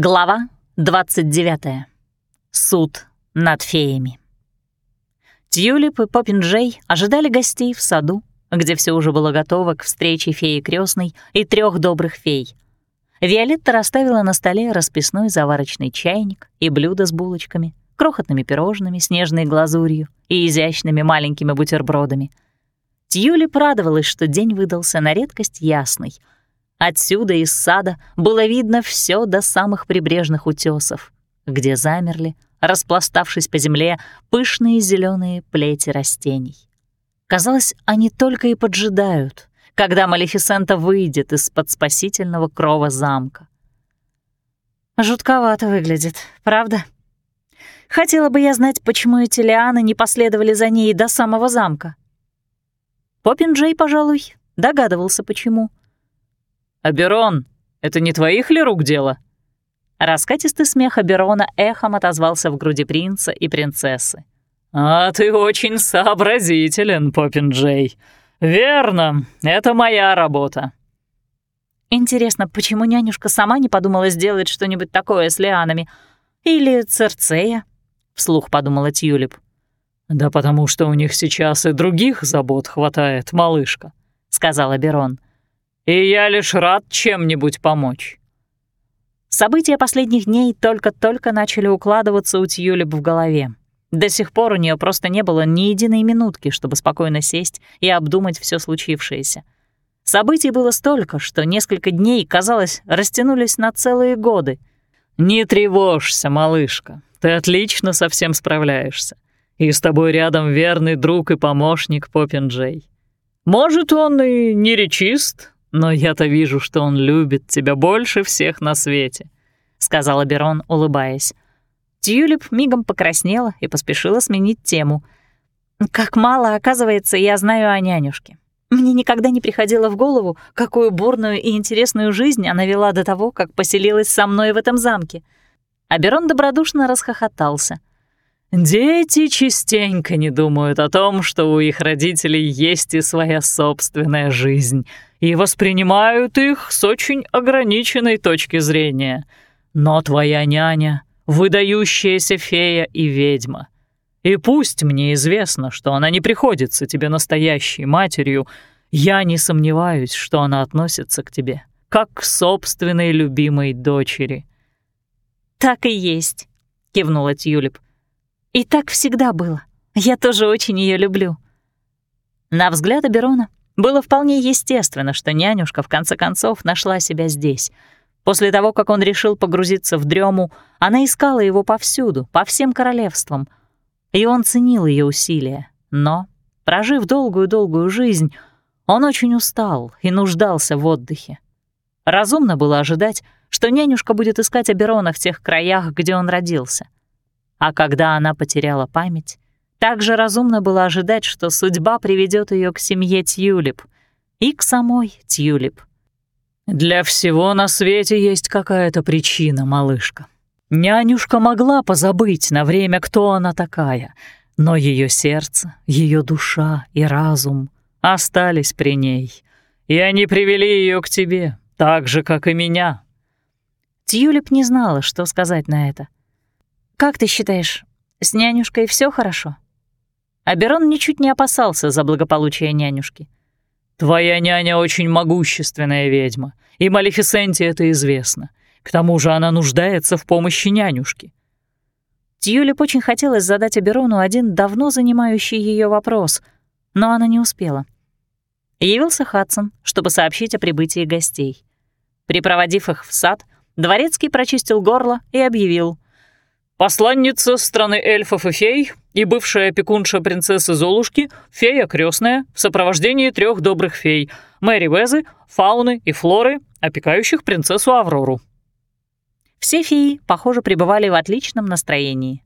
Глава 29. Суд над феями. Тьюлип и Поппинджей ожидали гостей в саду, где все уже было готово к встрече феи крестной и трех добрых фей. Виолетта расставила на столе расписной заварочный чайник и блюдо с булочками, крохотными пирожными, снежной глазурью и изящными маленькими бутербродами. Тьюлип радовалась, что день выдался на редкость ясный — Отсюда из сада было видно все до самых прибрежных утесов, где замерли, распластавшись по земле, пышные зеленые плети растений. Казалось, они только и поджидают, когда Малефисента выйдет из-под спасительного крова замка. Жутковато выглядит, правда? Хотела бы я знать, почему эти лианы не последовали за ней до самого замка. Поппин Джей, пожалуй, догадывался, почему — «Аберон, это не твоих ли рук дело?» Раскатистый смех Аберона эхом отозвался в груди принца и принцессы. «А ты очень сообразителен, Поппин Джей. Верно, это моя работа». Интересно, почему нянюшка сама не подумала сделать что-нибудь такое с лианами? Или Церцея? Вслух подумала Тюлип. «Да потому что у них сейчас и других забот хватает, малышка», — сказал Аберон и я лишь рад чем-нибудь помочь». События последних дней только-только начали укладываться у Тьюлип в голове. До сих пор у нее просто не было ни единой минутки, чтобы спокойно сесть и обдумать все случившееся. Событий было столько, что несколько дней, казалось, растянулись на целые годы. «Не тревожься, малышка, ты отлично со всем справляешься. И с тобой рядом верный друг и помощник Поппин Джей. Может, он и не речист, но я-то вижу, что он любит тебя больше всех на свете», — сказала Берон, улыбаясь. Тьюлип мигом покраснела и поспешила сменить тему. «Как мало, оказывается, я знаю о нянюшке. Мне никогда не приходило в голову, какую бурную и интересную жизнь она вела до того, как поселилась со мной в этом замке». Аберон добродушно расхохотался. «Дети частенько не думают о том, что у их родителей есть и своя собственная жизнь, и воспринимают их с очень ограниченной точки зрения. Но твоя няня — выдающаяся фея и ведьма. И пусть мне известно, что она не приходится тебе настоящей матерью, я не сомневаюсь, что она относится к тебе как к собственной любимой дочери». «Так и есть», — кивнула Тюлип. И так всегда было. Я тоже очень ее люблю». На взгляд Аберона было вполне естественно, что нянюшка в конце концов нашла себя здесь. После того, как он решил погрузиться в дрему, она искала его повсюду, по всем королевствам. И он ценил ее усилия. Но, прожив долгую-долгую жизнь, он очень устал и нуждался в отдыхе. Разумно было ожидать, что нянюшка будет искать Аберона в тех краях, где он родился — а когда она потеряла память, также разумно было ожидать, что судьба приведет ее к семье Тьюлип и к самой Тьюлип. «Для всего на свете есть какая-то причина, малышка. Нянюшка могла позабыть на время, кто она такая, но ее сердце, ее душа и разум остались при ней, и они привели ее к тебе, так же, как и меня». Тьюлип не знала, что сказать на это — «Как ты считаешь, с нянюшкой все хорошо?» Аберон ничуть не опасался за благополучие нянюшки. «Твоя няня очень могущественная ведьма, и Малефисенте это известно. К тому же она нуждается в помощи нянюшки». Тьюлип очень хотелось задать Аберону один давно занимающий ее вопрос, но она не успела. Явился Хадсон, чтобы сообщить о прибытии гостей. Припроводив их в сад, дворецкий прочистил горло и объявил — Посланница страны эльфов и фей и бывшая опекунша принцессы Золушки, фея крестная, в сопровождении трех добрых фей — Мэри Везы, Фауны и Флоры, опекающих принцессу Аврору. Все феи, похоже, пребывали в отличном настроении.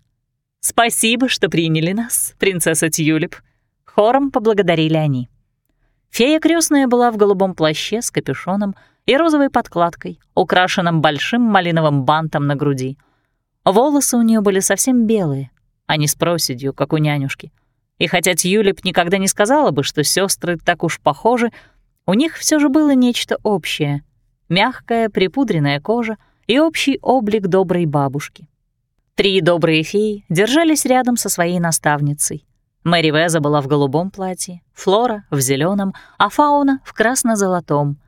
«Спасибо, что приняли нас, принцесса Тюлип», — хором поблагодарили они. Фея крестная была в голубом плаще с капюшоном и розовой подкладкой, украшенном большим малиновым бантом на груди — Волосы у нее были совсем белые, а не с проседью, как у нянюшки. И хотя Тьюлип никогда не сказала бы, что сестры так уж похожи, у них все же было нечто общее. Мягкая, припудренная кожа и общий облик доброй бабушки. Три добрые феи держались рядом со своей наставницей. Мэри Веза была в голубом платье, Флора — в зеленом, а Фауна — в красно-золотом.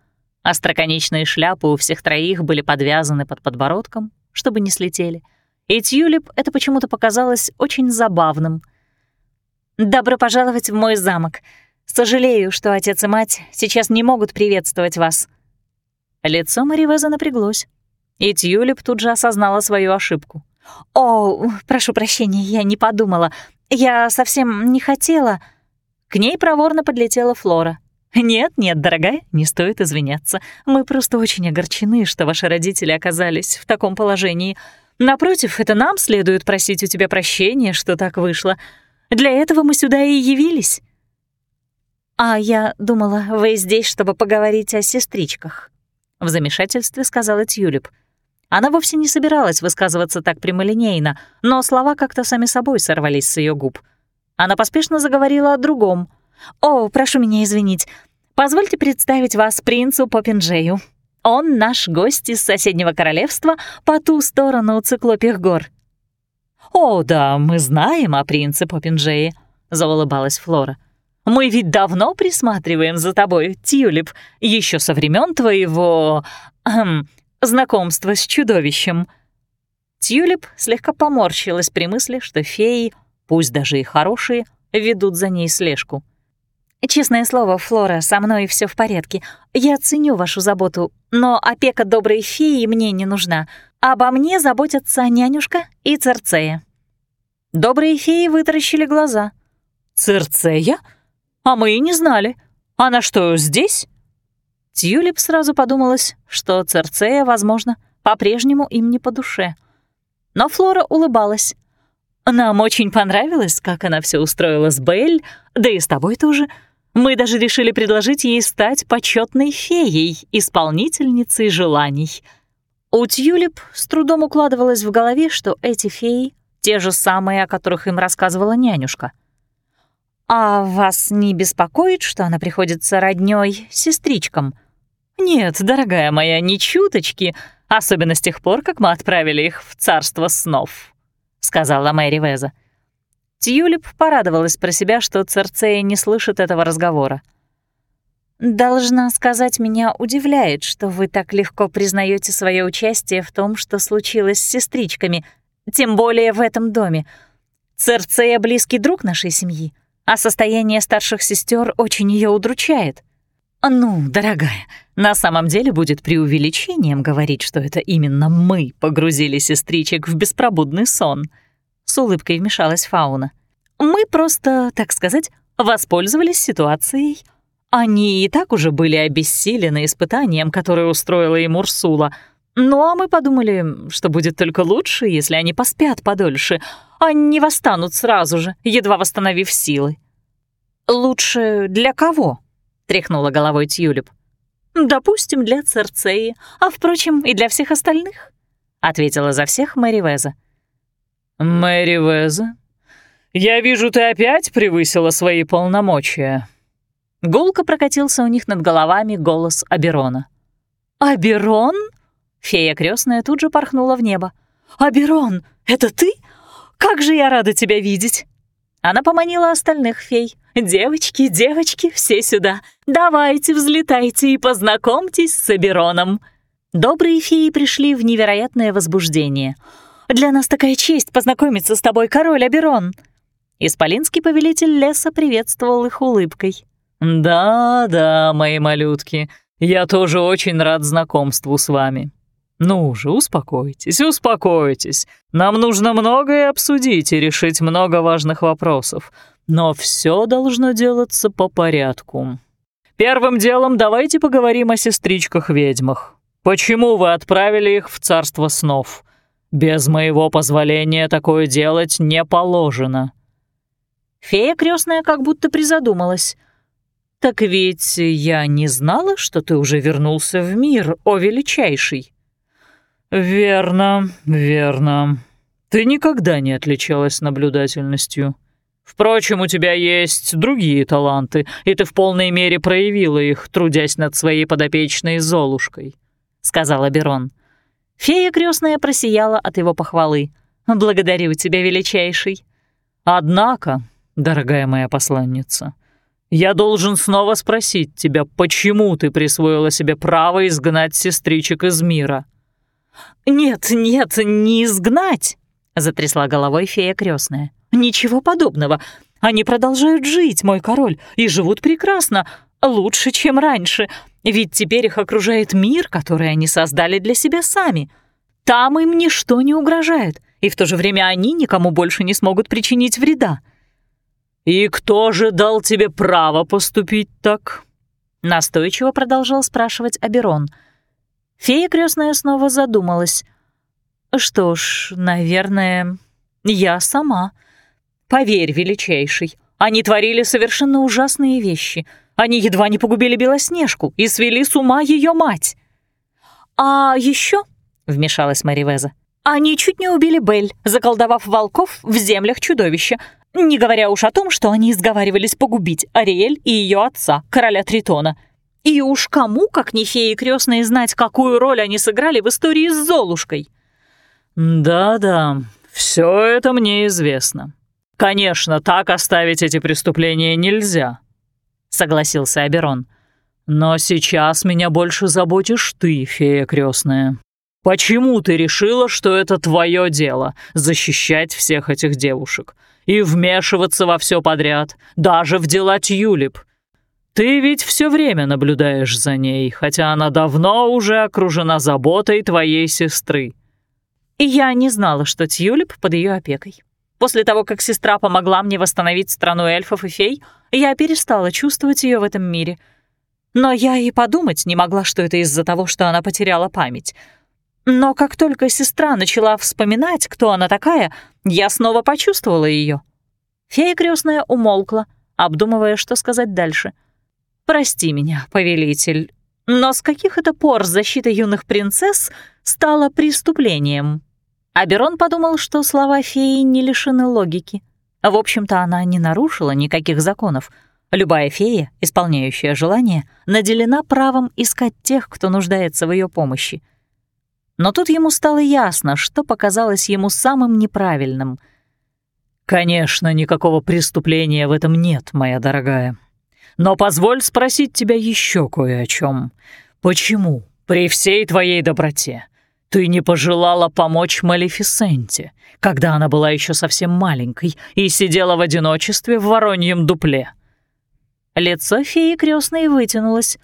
Остроконечные шляпы у всех троих были подвязаны под подбородком, чтобы не слетели. И Тюлип это почему-то показалось очень забавным. «Добро пожаловать в мой замок. Сожалею, что отец и мать сейчас не могут приветствовать вас». Лицо Мэри Веза напряглось, и Тюлип тут же осознала свою ошибку. «О, прошу прощения, я не подумала. Я совсем не хотела...» К ней проворно подлетела Флора. «Нет, нет, дорогая, не стоит извиняться. Мы просто очень огорчены, что ваши родители оказались в таком положении. Напротив, это нам следует просить у тебя прощения, что так вышло. Для этого мы сюда и явились». «А я думала, вы здесь, чтобы поговорить о сестричках», — в замешательстве сказала Тюлип. Она вовсе не собиралась высказываться так прямолинейно, но слова как-то сами собой сорвались с ее губ. Она поспешно заговорила о другом. «О, прошу меня извинить. Позвольте представить вас принцу Попинджею. Он наш гость из соседнего королевства по ту сторону циклопих гор». «О, да, мы знаем о принце Попинджее», — заулыбалась Флора. «Мы ведь давно присматриваем за тобой, Тюлип, еще со времен твоего... Эм, знакомство с чудовищем». Тюлип слегка поморщилась при мысли, что феи, пусть даже и хорошие, ведут за ней слежку. «Честное слово, Флора, со мной все в порядке. Я ценю вашу заботу, но опека доброй феи мне не нужна. Обо мне заботятся нянюшка и Церцея». Добрые феи вытаращили глаза. «Церцея? А мы и не знали. Она что, здесь?» Тюлип сразу подумалось, что Церцея, возможно, по-прежнему им не по душе. Но Флора улыбалась. «Нам очень понравилось, как она все устроила с Белль, да и с тобой тоже. Мы даже решили предложить ей стать почетной феей, исполнительницей желаний». У Тюлип с трудом укладывалось в голове, что эти феи — те же самые, о которых им рассказывала нянюшка. «А вас не беспокоит, что она приходится роднёй сестричкам?» «Нет, дорогая моя, ни чуточки, особенно с тех пор, как мы отправили их в царство снов», — сказала Мэри Веза. Тьюлип порадовалась про себя, что Церцея не слышит этого разговора. «Должна сказать, меня удивляет, что вы так легко признаете свое участие в том, что случилось с сестричками, тем более в этом доме. Церцея — близкий друг нашей семьи, а состояние старших сестер очень ее удручает». «Ну, дорогая, на самом деле будет преувеличением говорить, что это именно мы погрузили сестричек в беспробудный сон», — с улыбкой вмешалась Фауна. «Мы просто, так сказать, воспользовались ситуацией. Они и так уже были обессилены испытанием, которое устроила им Урсула. Ну а мы подумали, что будет только лучше, если они поспят подольше, а не восстанут сразу же, едва восстановив силы». «Лучше для кого?» — тряхнула головой Тюлип. «Допустим, для Церцеи, а, впрочем, и для всех остальных», — ответила за всех Мэри Веза. «Мэри Веза, я вижу, ты опять превысила свои полномочия». Гулко прокатился у них над головами голос Аберона. «Аберон?» Фея крестная тут же порхнула в небо. «Аберон, это ты? Как же я рада тебя видеть!» Она поманила остальных фей. «Девочки, девочки, все сюда! Давайте, взлетайте и познакомьтесь с Абероном!» Добрые феи пришли в невероятное возбуждение. «Для нас такая честь познакомиться с тобой, король Аберон!» Исполинский повелитель леса приветствовал их улыбкой. «Да-да, мои малютки, я тоже очень рад знакомству с вами. «Ну же, успокойтесь, успокойтесь. Нам нужно многое обсудить и решить много важных вопросов. Но все должно делаться по порядку. Первым делом давайте поговорим о сестричках-ведьмах. Почему вы отправили их в царство снов? Без моего позволения такое делать не положено». Фея крестная как будто призадумалась. «Так ведь я не знала, что ты уже вернулся в мир, о величайший». «Верно, верно. Ты никогда не отличалась наблюдательностью. Впрочем, у тебя есть другие таланты, и ты в полной мере проявила их, трудясь над своей подопечной Золушкой», — сказал Аберон. Фея крестная просияла от его похвалы. «Благодарю тебя, величайший». «Однако, дорогая моя посланница, я должен снова спросить тебя, почему ты присвоила себе право изгнать сестричек из мира?» «Нет, нет, не изгнать!» — затрясла головой фея крестная. «Ничего подобного. Они продолжают жить, мой король, и живут прекрасно, лучше, чем раньше, ведь теперь их окружает мир, который они создали для себя сами. Там им ничто не угрожает, и в то же время они никому больше не смогут причинить вреда». «И кто же дал тебе право поступить так?» Настойчиво продолжал спрашивать Аберон — Фея крестная снова задумалась. «Что ж, наверное, я сама. Поверь, величайший, они творили совершенно ужасные вещи. Они едва не погубили Белоснежку и свели с ума ее мать». «А еще, вмешалась Маривеза, «они чуть не убили Бель, заколдовав волков в землях чудовища, не говоря уж о том, что они изговаривались погубить Ариэль и ее отца, короля Тритона». И уж кому, как не феи крестные, знать, какую роль они сыграли в истории с Золушкой? Да-да, все это мне известно. Конечно, так оставить эти преступления нельзя, согласился Аберон. Но сейчас меня больше заботишь ты, фея крестная. Почему ты решила, что это твое дело — защищать всех этих девушек и вмешиваться во все подряд, даже в дела Тюлип — ты ведь все время наблюдаешь за ней, хотя она давно уже окружена заботой твоей сестры. И я не знала, что Тьюлип под ее опекой. После того, как сестра помогла мне восстановить страну эльфов и фей, я перестала чувствовать ее в этом мире. Но я и подумать не могла, что это из-за того, что она потеряла память. Но как только сестра начала вспоминать, кто она такая, я снова почувствовала ее. Фея крестная умолкла, обдумывая, что сказать дальше — Прости меня, повелитель, но с каких это пор защита юных принцесс стала преступлением? Аберон подумал, что слова феи не лишены логики. В общем-то, она не нарушила никаких законов. Любая фея, исполняющая желание, наделена правом искать тех, кто нуждается в ее помощи. Но тут ему стало ясно, что показалось ему самым неправильным. «Конечно, никакого преступления в этом нет, моя дорогая», но позволь спросить тебя еще кое о чем. Почему при всей твоей доброте ты не пожелала помочь Малефисенте, когда она была еще совсем маленькой и сидела в одиночестве в вороньем дупле?» Лицо феи крестной вытянулось.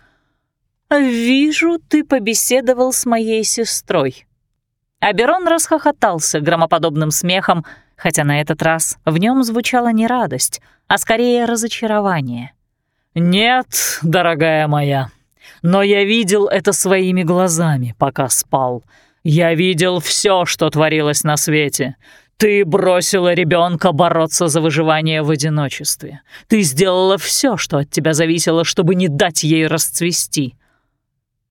«Вижу, ты побеседовал с моей сестрой». Аберон расхохотался громоподобным смехом, хотя на этот раз в нем звучала не радость, а скорее разочарование. «Нет, дорогая моя, но я видел это своими глазами, пока спал. Я видел все, что творилось на свете. Ты бросила ребенка бороться за выживание в одиночестве. Ты сделала все, что от тебя зависело, чтобы не дать ей расцвести».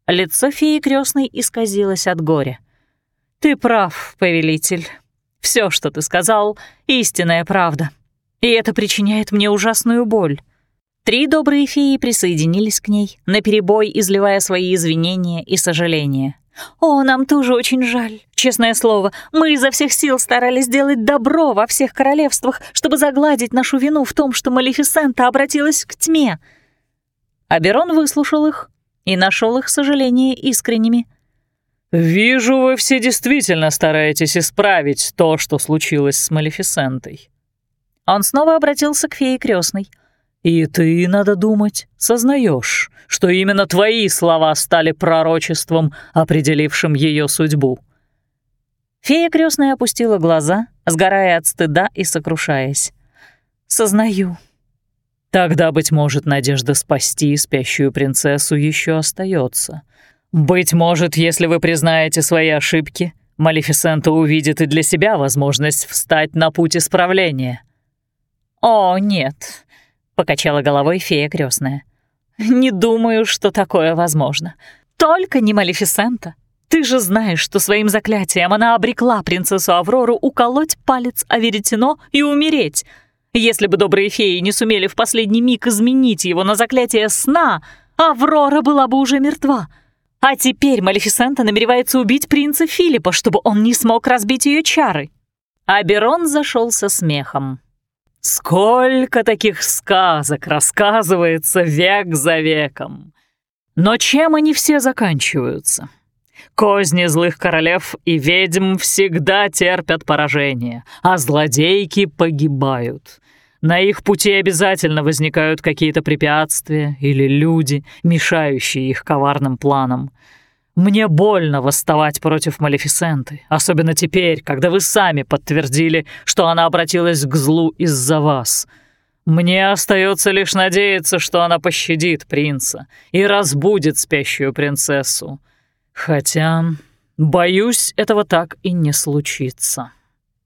Лицо феи крестной исказилось от горя. «Ты прав, повелитель. Все, что ты сказал, — истинная правда. И это причиняет мне ужасную боль. Три добрые феи присоединились к ней, наперебой изливая свои извинения и сожаления. «О, нам тоже очень жаль. Честное слово, мы изо всех сил старались сделать добро во всех королевствах, чтобы загладить нашу вину в том, что Малефисента обратилась к тьме». Аберон выслушал их и нашел их сожаления искренними. «Вижу, вы все действительно стараетесь исправить то, что случилось с Малефисентой». Он снова обратился к фее крестной. И ты, надо думать, сознаешь, что именно твои слова стали пророчеством, определившим ее судьбу. Фея крестная опустила глаза, сгорая от стыда и сокрушаясь. «Сознаю». «Тогда, быть может, надежда спасти спящую принцессу еще остается. Быть может, если вы признаете свои ошибки, Малефисента увидит и для себя возможность встать на путь исправления». «О, нет, покачала головой фея крестная. Не думаю, что такое возможно. Только не Малефисента. Ты же знаешь, что своим заклятием она обрекла принцессу Аврору уколоть палец о веретено и умереть. Если бы добрые феи не сумели в последний миг изменить его на заклятие сна, Аврора была бы уже мертва. А теперь Малефисента намеревается убить принца Филиппа, чтобы он не смог разбить ее чары. Аберон зашелся смехом. Сколько таких сказок рассказывается век за веком. Но чем они все заканчиваются? Козни злых королев и ведьм всегда терпят поражение, а злодейки погибают. На их пути обязательно возникают какие-то препятствия или люди, мешающие их коварным планам. Мне больно восставать против Малефисенты, особенно теперь, когда вы сами подтвердили, что она обратилась к злу из-за вас. Мне остается лишь надеяться, что она пощадит принца и разбудит спящую принцессу. Хотя, боюсь, этого так и не случится.